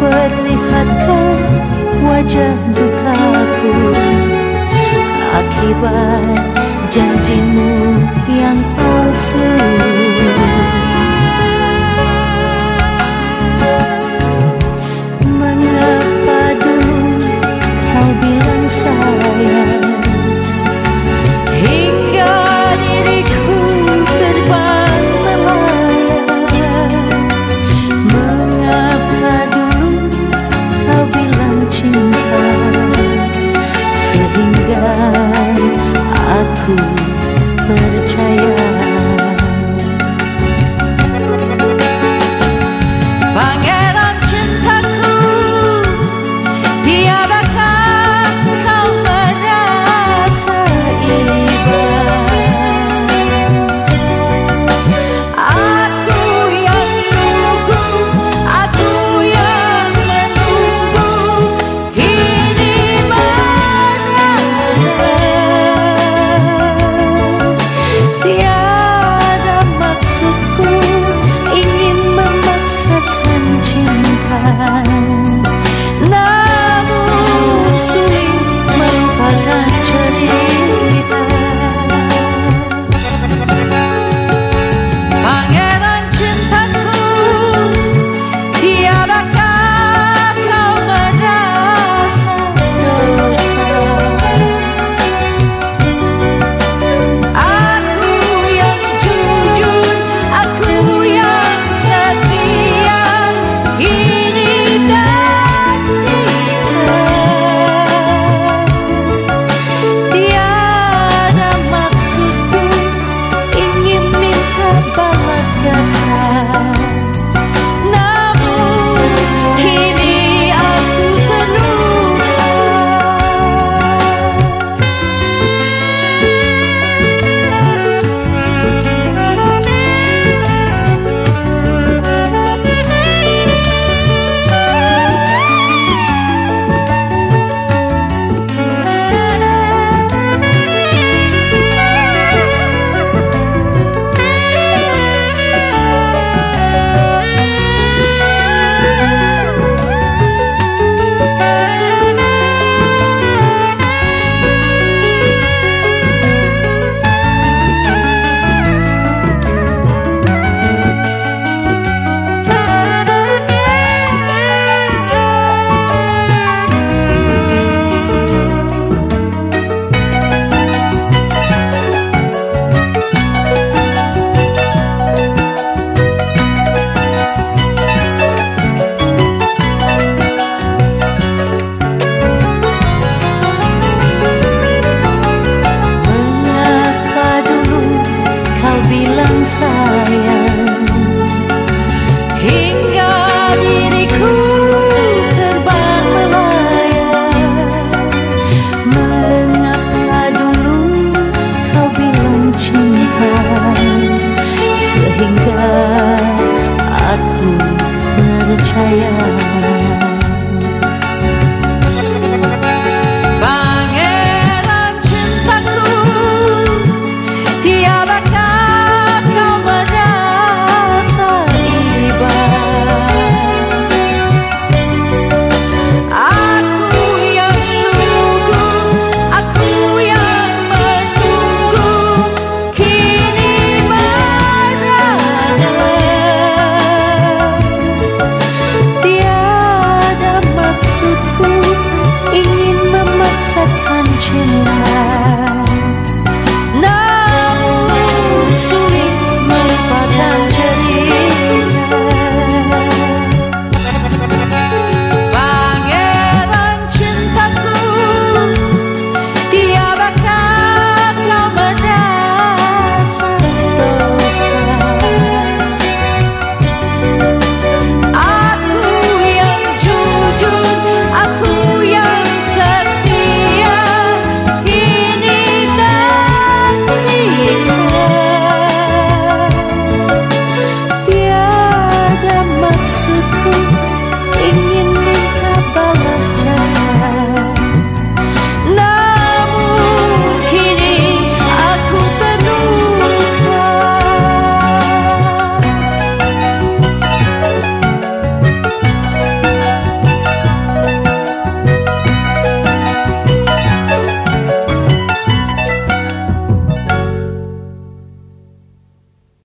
perlihatkan wajah dukaku akibat janjimu yang palsu. aku percaya